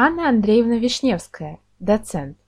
Анна Андреевна Вишневская, доцент.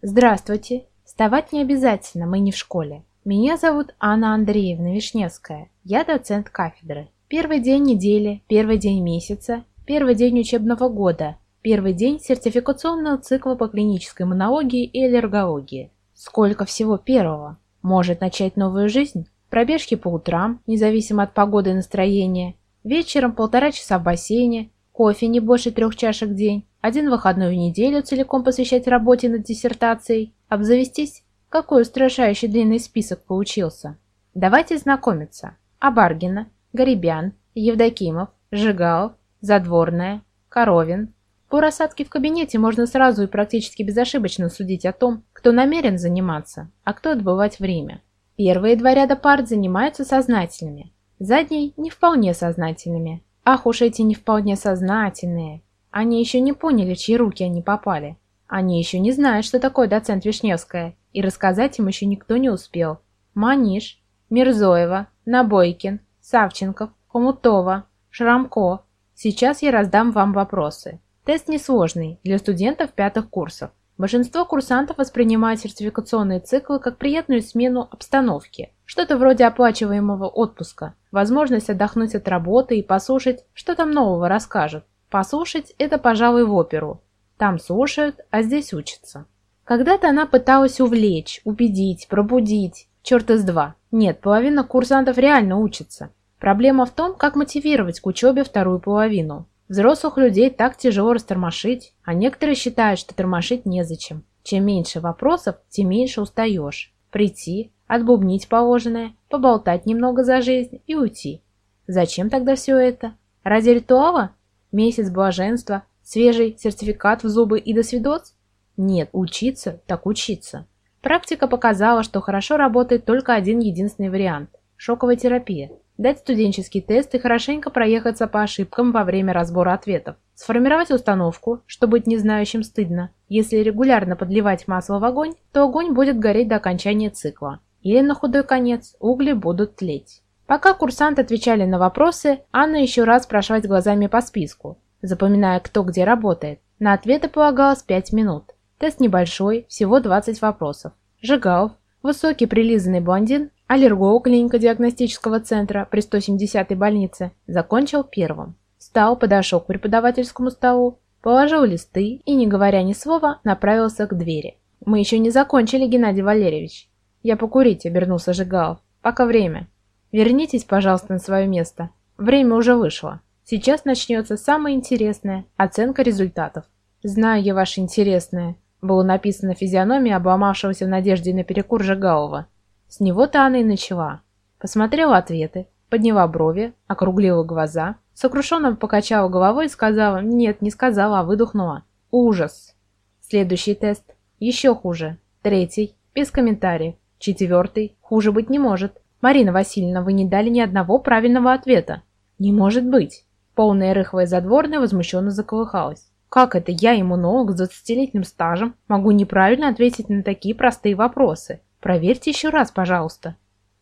Здравствуйте. Вставать не обязательно, мы не в школе. Меня зовут Анна Андреевна Вишневская. Я доцент кафедры. Первый день недели, первый день месяца, первый день учебного года, первый день сертификационного цикла по клинической иммунологии и аллергологии. Сколько всего первого? Может начать новую жизнь? Пробежки по утрам, независимо от погоды и настроения. Вечером полтора часа в бассейне, кофе не больше трех чашек в день, один выходной в неделю целиком посвящать работе над диссертацией, обзавестись? Какой устрашающий длинный список получился. Давайте знакомиться. Абаргина, Горебян, Евдокимов, Жигалов, Задворная, Коровин. По рассадке в кабинете можно сразу и практически безошибочно судить о том, кто намерен заниматься, а кто отбывать время. Первые два ряда пар занимаются сознательными, задние – не вполне сознательными. Ах уж эти не вполне сознательные. Они еще не поняли, чьи руки они попали. Они еще не знают, что такое доцент Вишневская, и рассказать им еще никто не успел. Маниш, Мирзоева, Набойкин, Савченков, Хомутова, Шрамко. Сейчас я раздам вам вопросы. Тест несложный для студентов пятых курсов. Большинство курсантов воспринимают сертификационные циклы как приятную смену обстановки, что-то вроде оплачиваемого отпуска, возможность отдохнуть от работы и послушать, что там нового расскажут. Послушать – это, пожалуй, в оперу. Там слушают, а здесь учатся. Когда-то она пыталась увлечь, убедить, пробудить. Черт из два. Нет, половина курсантов реально учится. Проблема в том, как мотивировать к учебе вторую половину. Взрослых людей так тяжело растормошить, а некоторые считают, что тормошить незачем. Чем меньше вопросов, тем меньше устаешь. Прийти, отбубнить положенное, поболтать немного за жизнь и уйти. Зачем тогда все это? Ради ритуала? Месяц блаженства, свежий сертификат в зубы и до свидос? Нет, учиться так учиться. Практика показала, что хорошо работает только один единственный вариант – шоковая терапия – Дать студенческий тест и хорошенько проехаться по ошибкам во время разбора ответов. Сформировать установку, что быть незнающим стыдно. Если регулярно подливать масло в огонь, то огонь будет гореть до окончания цикла. Или на худой конец угли будут тлеть. Пока курсанты отвечали на вопросы, Анна еще раз прошла глазами по списку, запоминая, кто где работает. На ответы полагалось 5 минут. Тест небольшой, всего 20 вопросов. Жигалов, высокий прилизанный блондин, Аллерголог клинико-диагностического центра при 170-й больнице закончил первым. Встал, подошел к преподавательскому столу, положил листы и, не говоря ни слова, направился к двери. «Мы еще не закончили, Геннадий Валерьевич». «Я покурить», — обернулся Жигалов. «Пока время. Вернитесь, пожалуйста, на свое место. Время уже вышло. Сейчас начнется самое интересное – оценка результатов. Знаю я ваше интересное», – было написано на физиономии обломавшегося в надежде на перекур Жигалова. С него-то она и начала. Посмотрела ответы, подняла брови, округлила глаза, сокрушенно покачала головой и сказала «Нет, не сказала, а выдохнула». Ужас. Следующий тест. Еще хуже. Третий. Без комментариев. Четвертый. Хуже быть не может. Марина Васильевна, вы не дали ни одного правильного ответа. Не может быть. Полная рыхлая задворная возмущенно заколыхалась. Как это я, иммунолог с 20-летним стажем, могу неправильно ответить на такие простые вопросы? Проверьте еще раз, пожалуйста.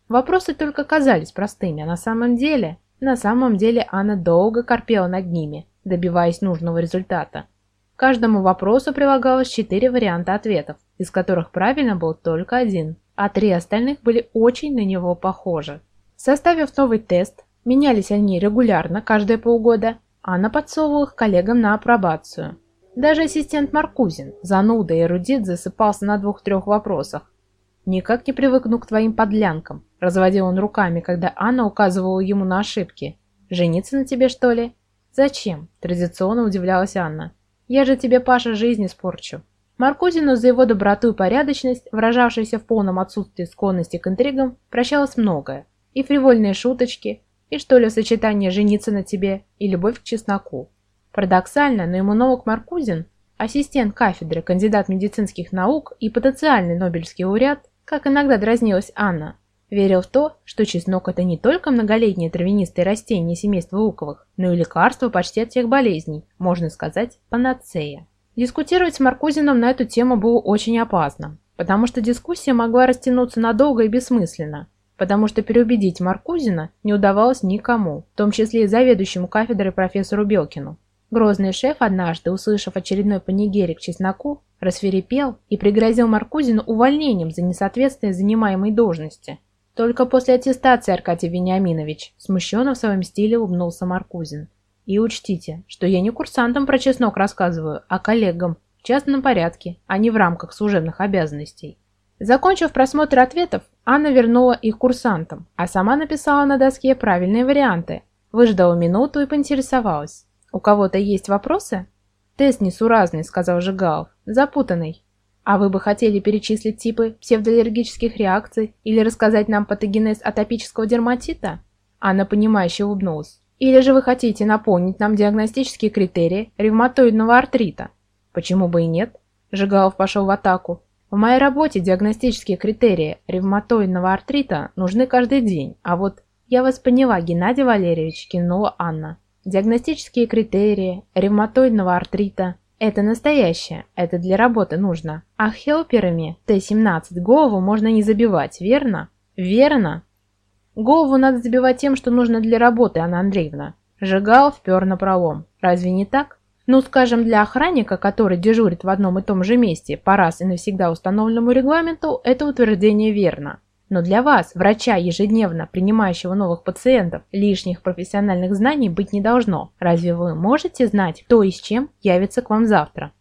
Вопросы только казались простыми, а на самом деле... На самом деле Анна долго корпела над ними, добиваясь нужного результата. К каждому вопросу прилагалось четыре варианта ответов, из которых правильно был только один, а три остальных были очень на него похожи. Составив новый тест, менялись они регулярно, каждые полгода, Анна подсовывала их коллегам на апробацию. Даже ассистент Маркузин, зануда и эрудит, засыпался на двух-трех вопросах, «Никак не привыкну к твоим подлянкам», – разводил он руками, когда Анна указывала ему на ошибки. «Жениться на тебе, что ли?» «Зачем?» – традиционно удивлялась Анна. «Я же тебе, Паша, жизнь испорчу». Маркузину за его доброту и порядочность, выражавшуюся в полном отсутствии склонности к интригам, прощалось многое. И фривольные шуточки, и что ли сочетание «жениться на тебе» и «любовь к чесноку». Парадоксально, но иммунолог Маркузин, ассистент кафедры, кандидат медицинских наук и потенциальный Нобелевский лауреат, как иногда дразнилась Анна, верил в то, что чеснок – это не только многолетнее травянистое растение семейства луковых, но и лекарство почти от всех болезней, можно сказать, панацея. Дискутировать с Маркузином на эту тему было очень опасно, потому что дискуссия могла растянуться надолго и бессмысленно, потому что переубедить Маркузина не удавалось никому, в том числе и заведующему кафедрой профессору Белкину. Грозный шеф однажды, услышав очередной панигерик чесноку, рассверепел и пригрозил Маркузину увольнением за несоответствие занимаемой должности. Только после аттестации, Аркадий Вениаминович, смущенно в своем стиле улыбнулся Маркузин. И учтите, что я не курсантам про чеснок рассказываю, а коллегам, в частном порядке, а не в рамках служебных обязанностей. Закончив просмотр ответов, Анна вернула их курсантам, а сама написала на доске правильные варианты, выждала минуту и поинтересовалась. «У кого-то есть вопросы?» «Тест несуразный», — сказал Жигалов, — «запутанный. А вы бы хотели перечислить типы псевдоаллергических реакций или рассказать нам патогенез атопического дерматита?» Анна, понимающе улыбнулась. «Или же вы хотите напомнить нам диагностические критерии ревматоидного артрита?» «Почему бы и нет?» Жигалов пошел в атаку. В моей работе диагностические критерии ревматоидного артрита нужны каждый день, а вот я вас поняла, Геннадий Валерьевич, кинула Анна. Диагностические критерии ревматоидного артрита – это настоящее, это для работы нужно. А хелперами Т-17 голову можно не забивать, верно? Верно. Голову надо забивать тем, что нужно для работы, Анна Андреевна. Жигал впер на пролом. Разве не так? Ну, скажем, для охранника, который дежурит в одном и том же месте по раз и навсегда установленному регламенту, это утверждение верно. Но для вас, врача, ежедневно принимающего новых пациентов, лишних профессиональных знаний быть не должно. Разве вы можете знать, кто и с чем явится к вам завтра?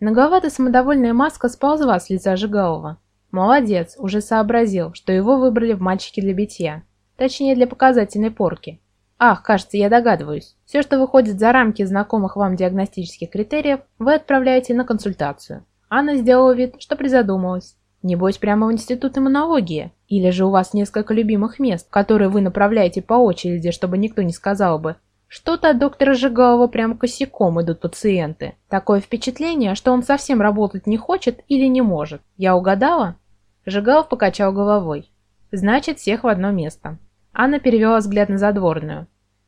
Наговато самодовольная маска сползла с лица Жигалова. Молодец, уже сообразил, что его выбрали в мальчике для битья. Точнее, для показательной порки. Ах, кажется, я догадываюсь. Все, что выходит за рамки знакомых вам диагностических критериев, вы отправляете на консультацию. Анна сделала вид, что призадумалась. Небось, прямо в институт иммунологии. Или же у вас несколько любимых мест, которые вы направляете по очереди, чтобы никто не сказал бы. Что-то от доктора Жигалова прямо косяком идут пациенты. Такое впечатление, что он совсем работать не хочет или не может. Я угадала? Жигалов покачал головой. Значит, всех в одно место. Анна перевела взгляд на задворную.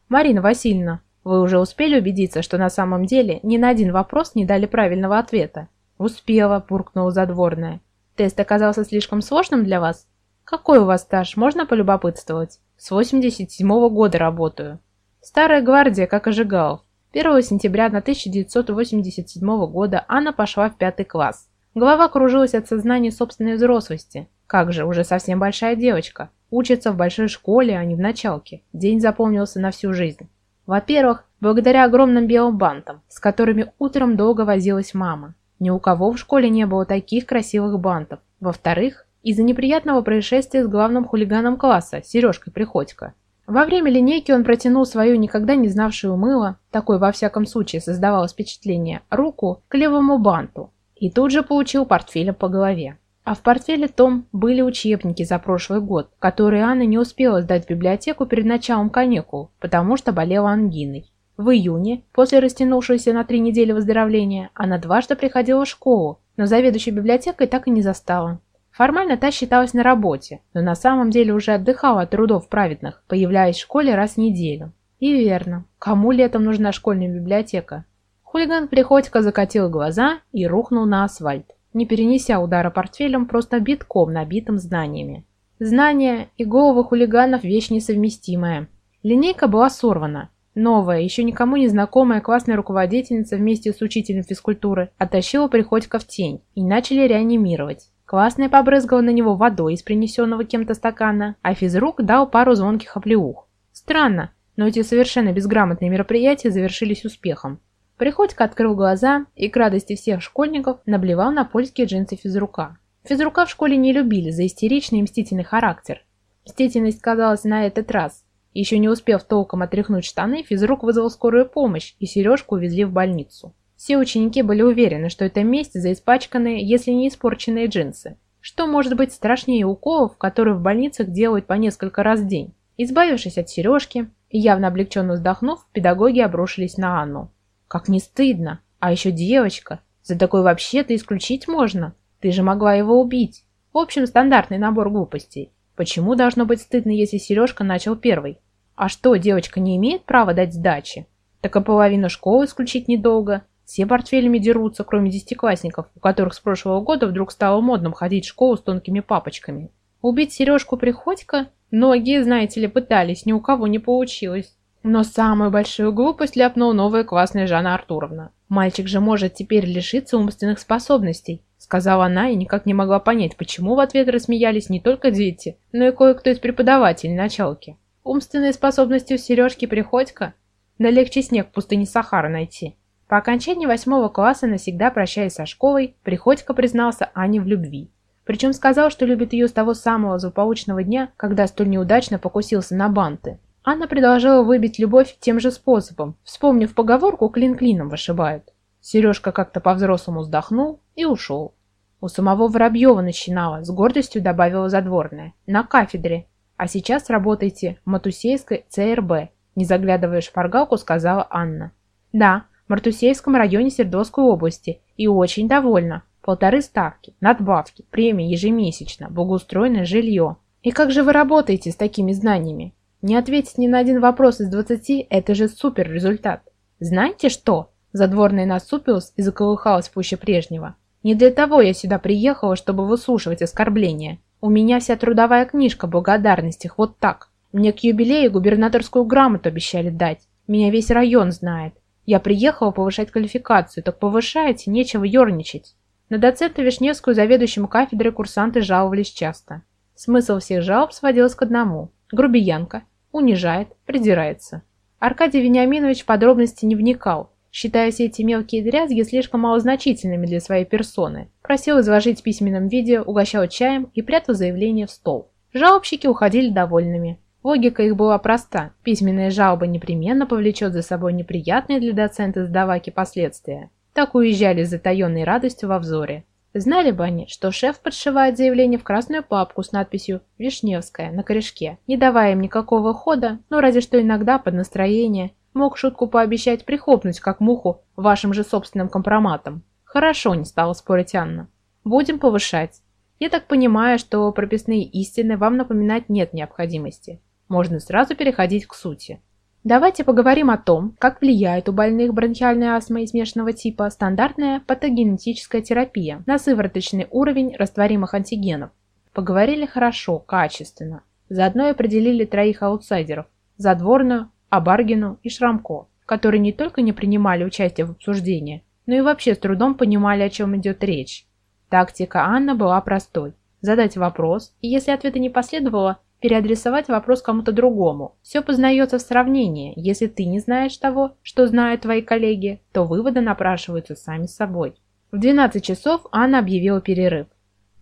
«Марина Васильевна, вы уже успели убедиться, что на самом деле ни на один вопрос не дали правильного ответа?» «Успела», – буркнула задворная. «Тест оказался слишком сложным для вас?» «Какой у вас стаж, можно полюбопытствовать?» «С 87-го года работаю». «Старая гвардия, как ожигалов. 1 сентября 1987 года Анна пошла в пятый класс. Голова кружилась от сознания собственной взрослости. Как же, уже совсем большая девочка. Учится в большой школе, а не в началке. День запомнился на всю жизнь. Во-первых, благодаря огромным белым бантам, с которыми утром долго возилась мама. Ни у кого в школе не было таких красивых бантов. Во-вторых, из-за неприятного происшествия с главным хулиганом класса, Сережкой Приходько. Во время линейки он протянул свою никогда не знавшую мыло, такой во всяком случае создавалось впечатление, руку к левому банту, и тут же получил портфелем по голове. А в портфеле Том были учебники за прошлый год, которые Анна не успела сдать в библиотеку перед началом каникул, потому что болела ангиной. В июне, после растянувшегося на три недели выздоровления, она дважды приходила в школу, но заведующей библиотекой так и не застала. Формально та считалась на работе, но на самом деле уже отдыхала от трудов праведных, появляясь в школе раз в неделю. И верно, кому летом нужна школьная библиотека? Хулиган Приходько закатил глаза и рухнул на асфальт не перенеся удара портфелем, просто битком набитым знаниями. Знания и головы хулиганов – вещь несовместимая. Линейка была сорвана. Новая, еще никому не знакомая классная руководительница вместе с учителем физкультуры оттащила Приходько в тень и начали реанимировать. Классная побрызгала на него водой из принесенного кем-то стакана, а физрук дал пару звонких оплеух. Странно, но эти совершенно безграмотные мероприятия завершились успехом. Приходько открыл глаза и к радости всех школьников наблевал на польские джинсы физрука. Физрука в школе не любили за истеричный и мстительный характер. Мстительность сказалась на этот раз. Еще не успев толком отряхнуть штаны, физрук вызвал скорую помощь, и Сережку увезли в больницу. Все ученики были уверены, что это месть за испачканные, если не испорченные джинсы. Что может быть страшнее уколов, которые в больницах делают по несколько раз в день? Избавившись от Сережки и явно облегченно вздохнув, педагоги обрушились на Анну. Как не стыдно. А еще девочка. За такой вообще-то исключить можно. Ты же могла его убить. В общем, стандартный набор глупостей. Почему должно быть стыдно, если Сережка начал первый? А что, девочка не имеет права дать сдачи? Так и половину школы исключить недолго. Все портфелями дерутся, кроме десятиклассников, у которых с прошлого года вдруг стало модным ходить в школу с тонкими папочками. Убить Сережку Приходько? Многие, знаете ли, пытались, ни у кого не получилось. Но самую большую глупость ляпнула новая классная Жанна Артуровна. «Мальчик же может теперь лишиться умственных способностей», сказала она и никак не могла понять, почему в ответ рассмеялись не только дети, но и кое-кто из преподавателей началки. Умственные способности у Сережки Приходько? Да легче снег в пустыне Сахара найти. По окончании восьмого класса, навсегда прощаясь со школой, Приходько признался Ане в любви. Причем сказал, что любит ее с того самого злополучного дня, когда столь неудачно покусился на банты. Анна предложила выбить любовь тем же способом, вспомнив поговорку «клин клином вышибают». Сережка как-то по-взрослому вздохнул и ушел. У самого Воробьева начинала, с гордостью добавила задворная. На кафедре. А сейчас работаете в Матусейской ЦРБ. Не заглядывая в шпаргалку, сказала Анна. Да, в Мартусейском районе Свердловской области. И очень довольна. Полторы ставки, надбавки, премии ежемесячно, благоустроенное жилье. И как же вы работаете с такими знаниями? Не ответить ни на один вопрос из двадцати – это же супер результат. Знаете что? Задворная насупилась и заколыхалась пуще прежнего. Не для того я сюда приехала, чтобы выслушивать оскорбления. У меня вся трудовая книжка благодарности, вот так. Мне к юбилею губернаторскую грамоту обещали дать. Меня весь район знает. Я приехала повышать квалификацию, так повышайте, нечего ерничать. На доцента Вишневскую заведующему кафедрой курсанты жаловались часто. Смысл всех жалоб сводился к одному. Грубиянка, унижает, придирается. Аркадий Вениаминович в подробности не вникал, считая все эти мелкие дрязги слишком малозначительными для своей персоны. Просил изложить в письменном виде, угощал чаем и прятал заявление в стол. Жалобщики уходили довольными. Логика их была проста. Письменная жалоба непременно повлечет за собой неприятные для доцента сдаваки последствия. Так уезжали с затаенной радостью во взоре. Знали бы они, что шеф подшивает заявление в красную папку с надписью «Вишневская» на корешке, не давая им никакого хода, но разве что иногда под настроение мог шутку пообещать прихлопнуть как муху вашим же собственным компроматом. Хорошо, не стала спорить Анна. Будем повышать. Я так понимаю, что прописные истины вам напоминать нет необходимости. Можно сразу переходить к сути. Давайте поговорим о том, как влияет у больных бронхиальной астмой смешанного типа стандартная патогенетическая терапия на сывороточный уровень растворимых антигенов. Поговорили хорошо, качественно. Заодно и определили троих аутсайдеров – Задворную, Абаргину и Шрамко, которые не только не принимали участие в обсуждении, но и вообще с трудом понимали, о чем идет речь. Тактика Анны была простой – задать вопрос, и если ответа не последовало, переадресовать вопрос кому-то другому. Все познается в сравнении. Если ты не знаешь того, что знают твои коллеги, то выводы напрашиваются сами собой. В 12 часов Анна объявила перерыв.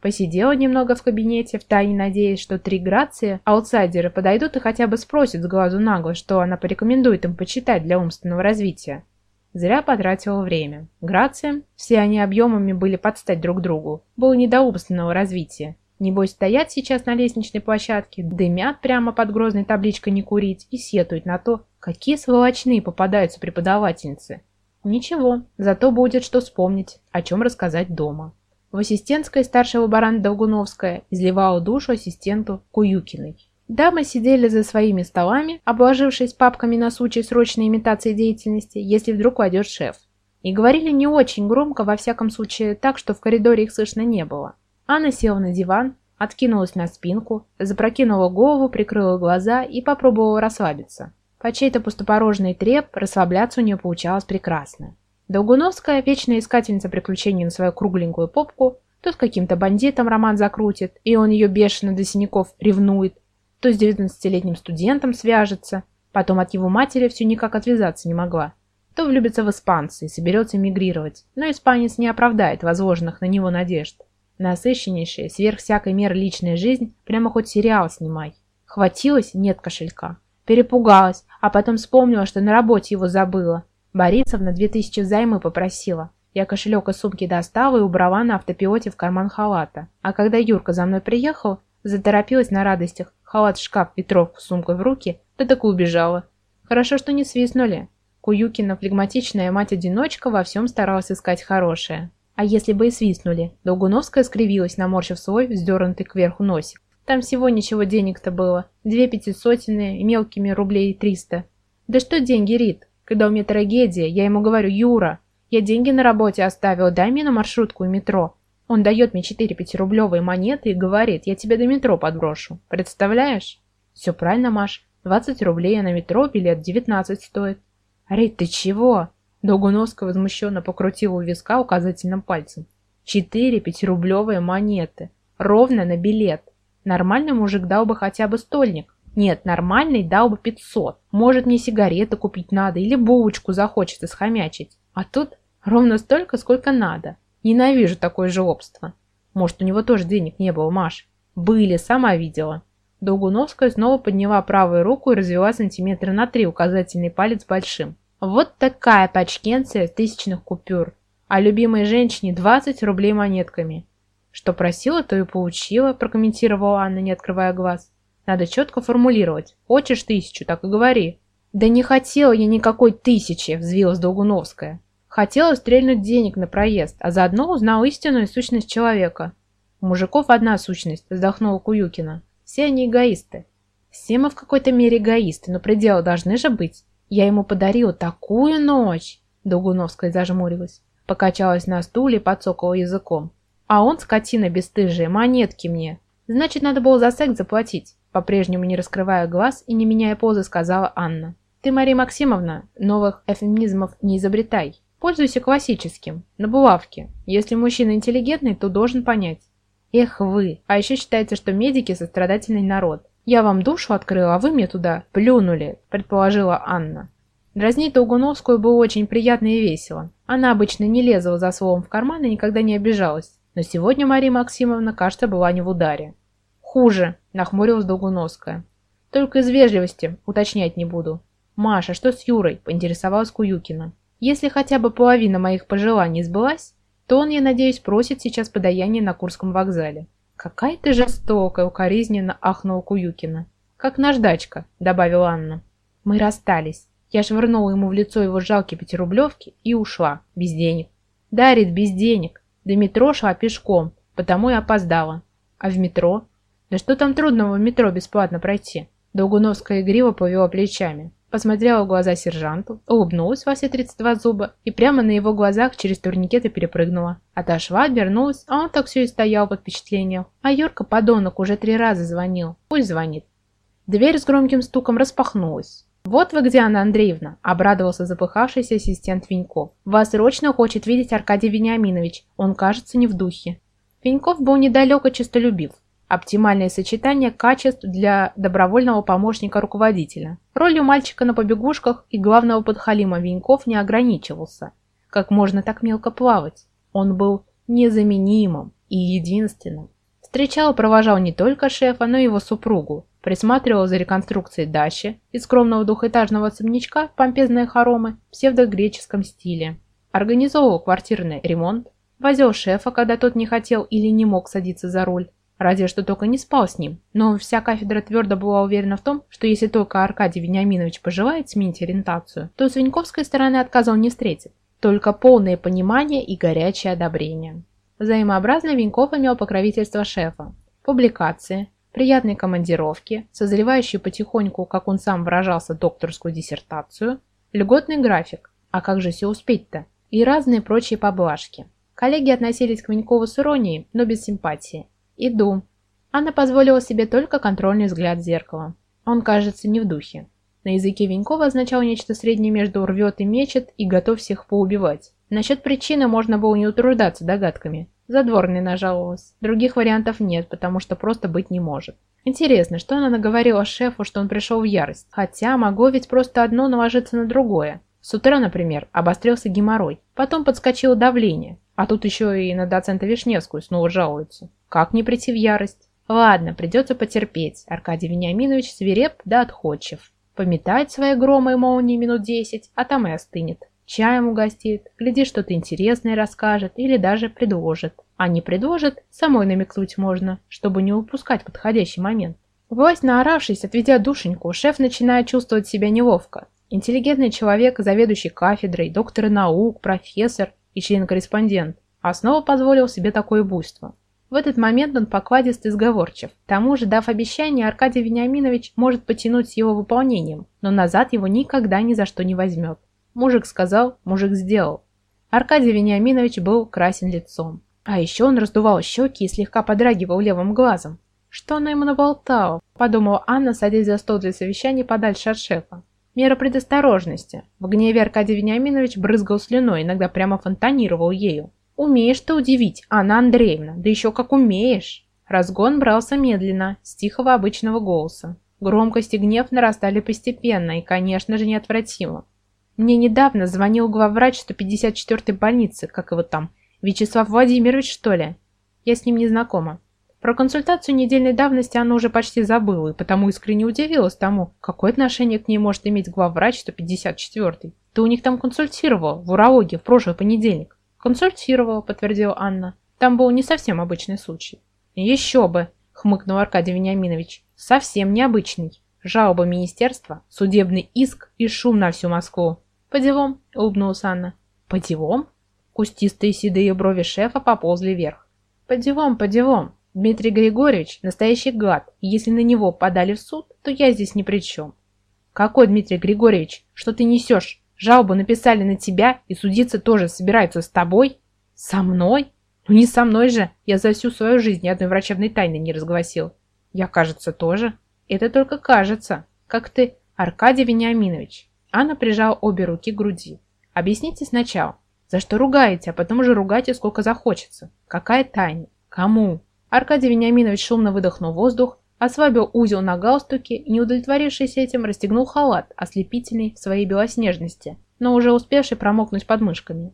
Посидела немного в кабинете, втайне надеясь, что три Грации, аутсайдеры, подойдут и хотя бы спросят с глазу на глаз, что она порекомендует им почитать для умственного развития. Зря потратила время. Грациям, все они объемами были подстать друг другу, было не до умственного развития. Небось, стоят сейчас на лестничной площадке, дымят прямо под грозной табличкой «Не курить» и сетуют на то, какие сволочные попадаются преподавательницы. Ничего, зато будет что вспомнить, о чем рассказать дома. В ассистентской старший лаборант Долгуновская изливала душу ассистенту Куюкиной. Дамы сидели за своими столами, обложившись папками на случай срочной имитации деятельности, если вдруг войдет шеф. И говорили не очень громко, во всяком случае так, что в коридоре их слышно не было. Анна села на диван, откинулась на спинку, запрокинула голову, прикрыла глаза и попробовала расслабиться. По чей-то пустопорожный треп расслабляться у нее получалось прекрасно. Долгуновская, вечная искательница приключений на свою кругленькую попку, то с каким-то бандитом роман закрутит, и он ее бешено до синяков ревнует, то с девятнадцатилетним студентом свяжется, потом от его матери все никак отвязаться не могла, то влюбится в испанца и соберется эмигрировать, но испанец не оправдает возложенных на него надежд. Насыщеннейшая, сверх всякой меры личная жизнь, прямо хоть сериал снимай. Хватилась, нет кошелька. Перепугалась, а потом вспомнила, что на работе его забыла. Борисовна две тысячи взаймы попросила. Я кошелек из сумки достала и убрала на автопилоте в карман халата. А когда Юрка за мной приехал, заторопилась на радостях, халат в шкаф, ветровку с сумкой в руки, да так и убежала. Хорошо, что не свистнули. Куюкина, флегматичная мать-одиночка, во всем старалась искать хорошее. А если бы и свистнули? Долгуновская скривилась, наморщив свой, вздернутый кверху носик. Там всего ничего денег-то было. Две пятисотенные и мелкими рублей триста. Да что деньги, Рит? Когда у меня трагедия, я ему говорю, Юра, я деньги на работе оставила, дай мне на маршрутку и метро. Он дает мне четыре пятирублевые монеты и говорит, я тебе до метро подброшу. Представляешь? Все правильно, Маш. 20 рублей, а на метро билет 19 стоит. Рит, ты чего? Долгуновская возмущенно покрутила у виска указательным пальцем. Четыре пятирублевые монеты. Ровно на билет. Нормальный мужик дал бы хотя бы стольник. Нет, нормальный дал бы 500. Может, мне сигареты купить надо или булочку захочется схомячить. А тут ровно столько, сколько надо. Ненавижу такое жлобство. Может, у него тоже денег не было, Маш? Были, сама видела. Долгуновская снова подняла правую руку и развела сантиметра на три указательный палец большим. Вот такая почкенция тысячных купюр. А любимой женщине 20 рублей монетками. Что просила, то и получила, прокомментировала Анна, не открывая глаз. Надо четко формулировать. Хочешь тысячу, так и говори. Да не хотела я никакой тысячи, взвилась Долгуновская. Хотела стрельнуть денег на проезд, а заодно узнал истинную сущность человека. У мужиков одна сущность, вздохнула Куюкина. Все они эгоисты. Все мы в какой-то мере эгоисты, но пределы должны же быть. Я ему подарила такую ночь. Долгуновская зажмурилась, покачалась на стуле подсокала языком. А он, скотина бесстыжая, монетки мне. Значит, надо было за секс заплатить. По-прежнему не раскрывая глаз и не меняя позы, сказала Анна. Ты, Мария Максимовна, новых эфемизмов не изобретай. Пользуйся классическим, на булавке. Если мужчина интеллигентный, то должен понять. Эх вы, а еще считается, что медики сострадательный народ. Я вам душу открыла, а вы мне туда плюнули, предположила Анна. Дразнить Долгуновскую было очень приятно и весело. Она обычно не лезла за словом в карман и никогда не обижалась. Но сегодня Мария Максимовна, кажется, была не в ударе. «Хуже», – нахмурилась Долгуновская. «Только из вежливости, уточнять не буду». «Маша, что с Юрой?» – поинтересовалась Куюкина. Если хотя бы половина моих пожеланий сбылась, то он, я надеюсь, просит сейчас подаяние на Курском вокзале. Какая ты жестокая, укоризненно ахнула Куюкина. Как наждачка, добавила Анна. Мы расстались. Я швырнула ему в лицо его жалкие пятирублевки и ушла, без денег. Дарит без денег. До метро шла пешком, потому и опоздала. А в метро? Да что там трудного в метро бесплатно пройти? Долгуновская игриво повела плечами посмотрела в глаза сержанту, улыбнулась во все 32 зуба и прямо на его глазах через турникеты перепрыгнула. Отошла, обернулась, а он так все и стоял под впечатлением. А Юрка, подонок, уже три раза звонил. Пусть звонит. Дверь с громким стуком распахнулась. «Вот вы где, Анна Андреевна!» – обрадовался запыхавшийся ассистент Веньков. «Вас срочно хочет видеть Аркадий Вениаминович. Он, кажется, не в духе». Веньков был недалек и честолюбив. Оптимальное сочетание качеств для добровольного помощника руководителя. Ролью мальчика на побегушках и главного подхалима Веньков не ограничивался. Как можно так мелко плавать? Он был незаменимым и единственным. Встречал и провожал не только шефа, но и его супругу. Присматривал за реконструкцией дачи из скромного двухэтажного особнячка в помпезные хоромы в псевдогреческом стиле. Организовывал квартирный ремонт, возил шефа, когда тот не хотел или не мог садиться за руль, Разве что только не спал с ним. Но вся кафедра твердо была уверена в том, что если только Аркадий Вениаминович пожелает сменить ориентацию, то с Веньковской стороны отказа он не встретит. Только полное понимание и горячее одобрение. Взаимообразно Веньков имел покровительство шефа. Публикации, приятные командировки, созревающие потихоньку, как он сам выражался, докторскую диссертацию, льготный график, а как же все успеть-то, и разные прочие поблажки. Коллеги относились к Венькову с иронией, но без симпатии. «Иду». Анна позволила себе только контрольный взгляд в зеркало. Он, кажется, не в духе. На языке Венькова означал нечто среднее между «рвет и мечет» и «готов всех поубивать». Насчет причины можно было не утруждаться догадками. Задворный нажаловалась. Других вариантов нет, потому что просто быть не может. Интересно, что она наговорила шефу, что он пришел в ярость? Хотя могло ведь просто одно наложиться на другое. С утра, например, обострился геморрой. Потом подскочило давление. А тут еще и на доцента Вишневскую снова жалуются. Как не прийти в ярость? Ладно, придется потерпеть. Аркадий Вениаминович свиреп да отходчив. Пометать свои громы и молнии минут десять, а там и остынет. Чаем угостит, гляди, что-то интересное расскажет или даже предложит. А не предложит, самой намекнуть можно, чтобы не упускать подходящий момент. Власть наоравшись, отведя душеньку, шеф начинает чувствовать себя неловко. Интеллигентный человек, заведующий кафедрой, доктор наук, профессор и член-корреспондент, а снова позволил себе такое буйство. В этот момент он покладист и сговорчив. К тому же, дав обещание, Аркадий Вениаминович может потянуть с его выполнением, но назад его никогда ни за что не возьмет. Мужик сказал, мужик сделал. Аркадий Вениаминович был красен лицом. А еще он раздувал щеки и слегка подрагивал левым глазом. Что она ему наболтала? Подумала Анна, садясь за стол для совещаний подальше от шефа. Мера предосторожности. В гневе Аркадий Вениаминович брызгал слюной, иногда прямо фонтанировал ею. «Умеешь ты удивить, Анна Андреевна, да еще как умеешь!» Разгон брался медленно, с тихого обычного голоса. Громкость и гнев нарастали постепенно и, конечно же, неотвратимо. Мне недавно звонил главврач 154-й больницы, как его там, Вячеслав Владимирович, что ли? Я с ним не знакома. Про консультацию недельной давности она уже почти забыла, и потому искренне удивилась тому, какое отношение к ней может иметь главврач 154-й. Ты у них там консультировал, в урологии, в прошлый понедельник. Консультировала, подтвердила Анна. Там был не совсем обычный случай. Еще бы, хмыкнул Аркадий Вениаминович. Совсем необычный. Жалоба министерства, судебный иск и шум на всю Москву. По делам, улыбнулась Анна. По делам? Кустистые седые брови шефа поползли вверх. По делам, по делам. Дмитрий Григорьевич – настоящий гад, и если на него подали в суд, то я здесь ни при чем. Какой Дмитрий Григорьевич? Что ты несешь? Жалобу написали на тебя, и судиться тоже собираются с тобой? Со мной? Ну не со мной же, я за всю свою жизнь ни одной врачебной тайны не разгласил. Я, кажется, тоже. Это только кажется. Как ты, Аркадий Вениаминович. Анна прижала обе руки к груди. Объясните сначала, за что ругаете, а потом уже ругайте сколько захочется. Какая тайна? Кому? Аркадий Вениаминович шумно выдохнул воздух, ослабил узел на галстуке и, не удовлетворившись этим, расстегнул халат, ослепительный в своей белоснежности, но уже успевший промокнуть подмышками.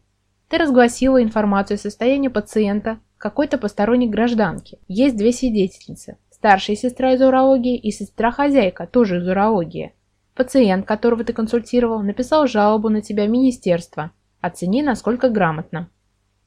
Ты разгласила информацию о состоянии пациента какой-то посторонней гражданки. Есть две свидетельницы. Старшая сестра из урологии и сестра-хозяйка, тоже из урологии. Пациент, которого ты консультировал, написал жалобу на тебя в министерство. Оцени, насколько грамотно.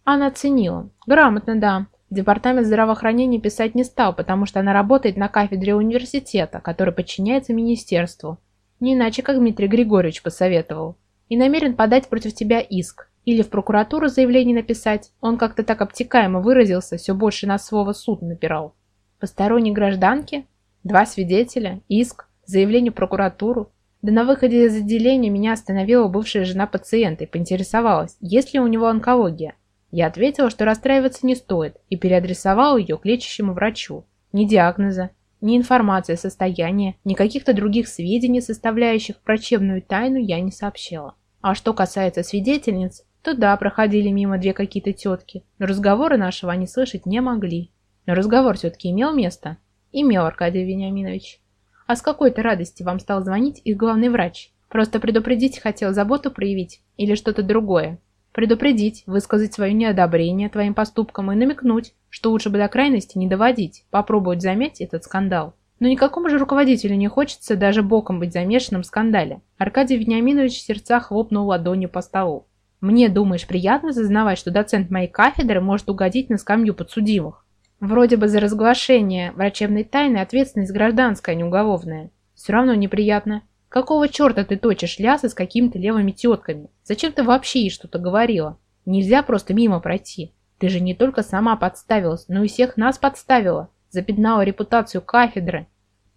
Она оценила. Грамотно, да. Департамент здравоохранения писать не стал, потому что она работает на кафедре университета, который подчиняется министерству. Не иначе, как Дмитрий Григорьевич посоветовал. И намерен подать против тебя иск. Или в прокуратуру заявление написать. Он как-то так обтекаемо выразился, все больше на слово «суд» напирал. Посторонней гражданки? Два свидетеля? Иск? Заявление в прокуратуру? Да на выходе из отделения меня остановила бывшая жена пациента и поинтересовалась, есть ли у него онкология. Я ответила, что расстраиваться не стоит, и переадресовал ее к лечащему врачу. Ни диагноза, ни информации о состоянии, ни каких-то других сведений, составляющих врачебную тайну, я не сообщила. А что касается свидетельниц, то да, проходили мимо две какие-то тетки, но разговора нашего они слышать не могли. Но разговор все-таки имел место? Имел, Аркадий Вениаминович. А с какой-то радости вам стал звонить их главный врач? Просто предупредить хотел заботу проявить или что-то другое? Предупредить, высказать свое неодобрение твоим поступкам и намекнуть, что лучше бы до крайности не доводить, попробовать заметить этот скандал. Но никакому же руководителю не хочется даже боком быть замешанным в скандале. Аркадий Вениаминович в сердцах хлопнул ладонью по столу. «Мне, думаешь, приятно зазнавать, что доцент моей кафедры может угодить на скамью подсудимых? Вроде бы за разглашение врачебной тайны ответственность гражданская, а не уголовная. Все равно неприятно. Какого черта ты точишь лясы с какими-то левыми тетками? Зачем ты вообще ей что-то говорила? Нельзя просто мимо пройти. Ты же не только сама подставилась, но и всех нас подставила. Запятнала репутацию кафедры.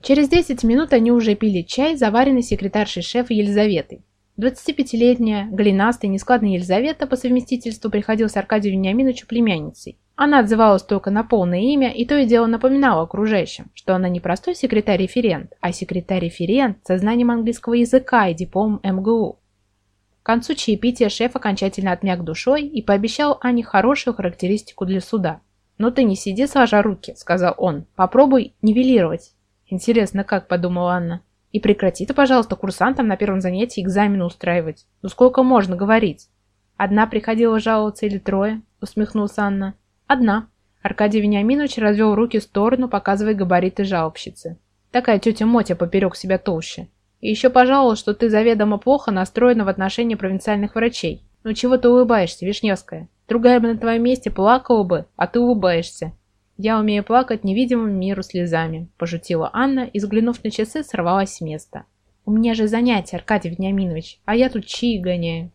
Через 10 минут они уже пили чай, заваренный секретаршей шефа Елизаветой. 25-летняя, голенастая, нескладная Елизавета по совместительству приходилась Аркадию Вениаминовичу племянницей. Она отзывалась только на полное имя и то и дело напоминала окружающим, что она не простой секретарь-референт, а секретарь-референт со знанием английского языка и дипломом МГУ. К концу чаепития шеф окончательно отмяк душой и пообещал Ане хорошую характеристику для суда. «Ну ты не сиди сложа руки», — сказал он. «Попробуй нивелировать». «Интересно, как?» — подумала Анна. «И прекрати ты, пожалуйста, курсантам на первом занятии экзамены устраивать. Ну сколько можно говорить?» «Одна приходила жаловаться или трое?» — усмехнулась Анна. «Одна». Аркадий Вениаминович развел руки в сторону, показывая габариты жалобщицы. «Такая тетя Мотя поперек себя толще. И еще пожаловал, что ты заведомо плохо настроена в отношении провинциальных врачей. Ну чего ты улыбаешься, Вишневская? Другая бы на твоем месте плакала бы, а ты улыбаешься. Я умею плакать невидимым миру слезами», – пошутила Анна и, взглянув на часы, сорвалась с места. «У меня же занятие, Аркадий Вениаминович, а я тут чаи гоняю».